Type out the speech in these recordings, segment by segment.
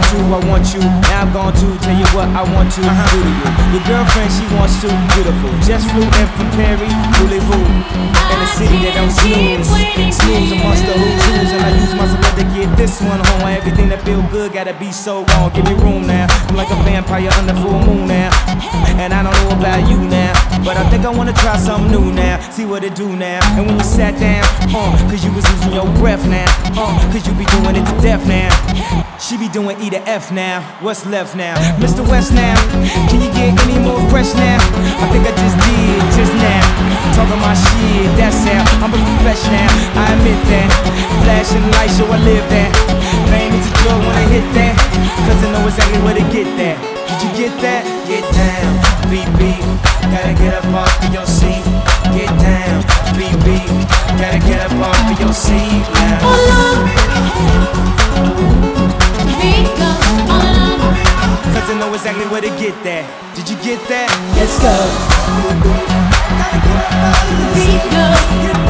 I want you. Now I'm going to tell you what I want to uh-huh. do to you. Your girlfriend, she wants to, beautiful. Just flew in from Paris, voulez-vous? In a city that don't snooze. Snooze amongst the who's and I use my celebrity to get this one home. Everything that feel good gotta be so wrong. Give me room now. I'm like a vampire under full moon now. And I don't know about you now. But I think I wanna try something new now. See what it do now. And when you sat down, uh, cause you was losing your breath now. Uh, cause you be doing it to death now. She be doing E to F now. What's left now? Mr. West now. Can you get any more fresh now? I think I just did just now. Talking my shit, that's how I'm a professional. I admit that. Flashing lights, so I live that. Pain is a drug when I hit that. Cause I know exactly where to get that. Did you get that? Get down, BB. Gotta get up off of your seat. Get down, BB. Gotta get up off of your seat now. Cause I know exactly where to get that. Did you get that? Let's go. Gotta get up off of your seat.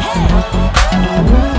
Hey.